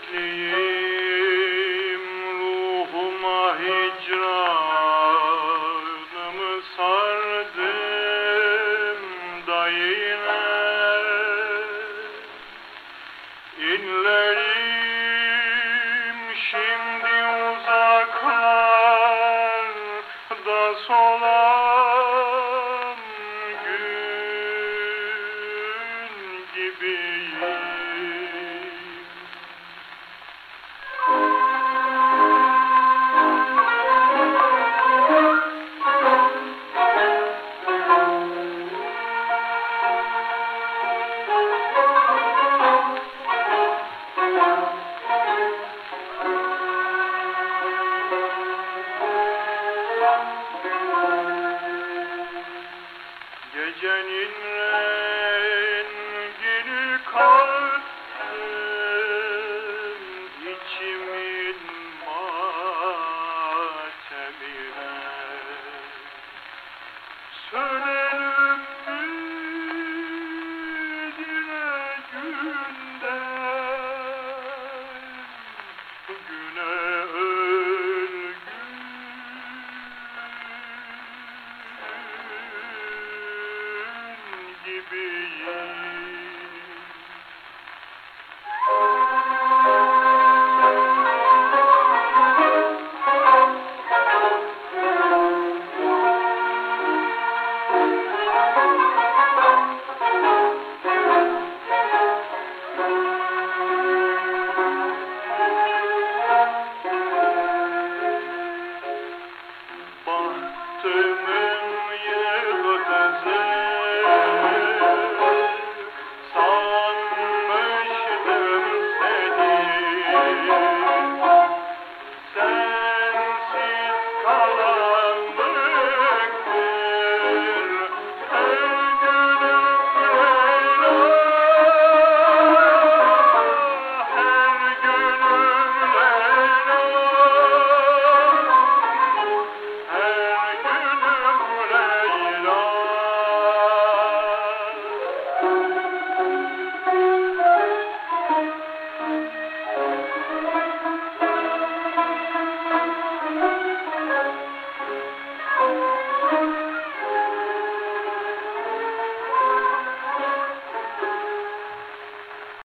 Hasretliyim ruhuma hicranımı sardım da İnlerim şimdi uzaklarda solar Gecenin be.